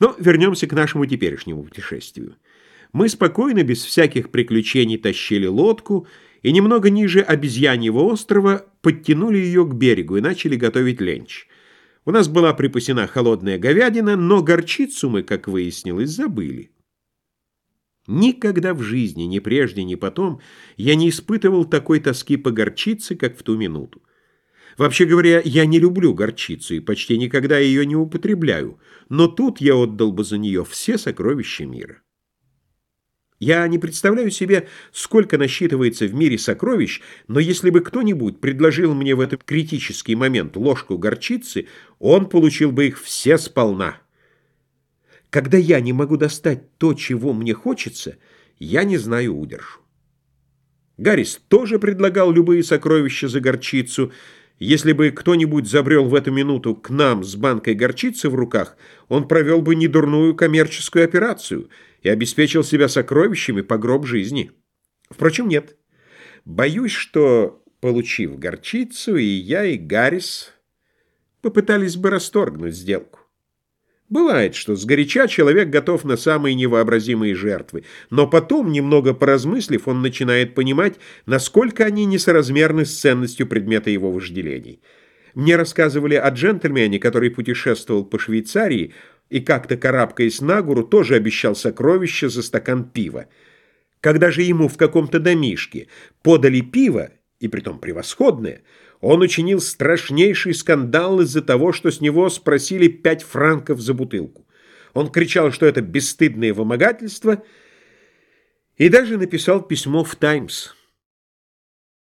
Но вернемся к нашему теперешнему путешествию. Мы спокойно, без всяких приключений, тащили лодку и немного ниже обезьяньего острова подтянули ее к берегу и начали готовить ленч. У нас была припасена холодная говядина, но горчицу мы, как выяснилось, забыли. Никогда в жизни, ни прежде, ни потом, я не испытывал такой тоски по горчице, как в ту минуту. Вообще говоря, я не люблю горчицу и почти никогда ее не употребляю, но тут я отдал бы за нее все сокровища мира. Я не представляю себе, сколько насчитывается в мире сокровищ, но если бы кто-нибудь предложил мне в этот критический момент ложку горчицы, он получил бы их все сполна. Когда я не могу достать то, чего мне хочется, я не знаю удержу. Гаррис тоже предлагал любые сокровища за горчицу, если бы кто-нибудь забрел в эту минуту к нам с банкой горчицы в руках, он провел бы недурную коммерческую операцию и обеспечил себя сокровищами по гроб жизни. Впрочем, нет. Боюсь, что, получив горчицу, и я, и Гаррис попытались бы расторгнуть сделку. Бывает, что сгоряча человек готов на самые невообразимые жертвы, но потом, немного поразмыслив, он начинает понимать, насколько они несоразмерны с ценностью предмета его вожделений. Мне рассказывали о джентльмене, который путешествовал по Швейцарии и как-то, карабкаясь на гору, тоже обещал сокровища за стакан пива. Когда же ему в каком-то домишке подали пиво, и притом превосходное, он учинил страшнейший скандал из-за того, что с него спросили пять франков за бутылку. Он кричал, что это бесстыдное вымогательство, и даже написал письмо в «Таймс».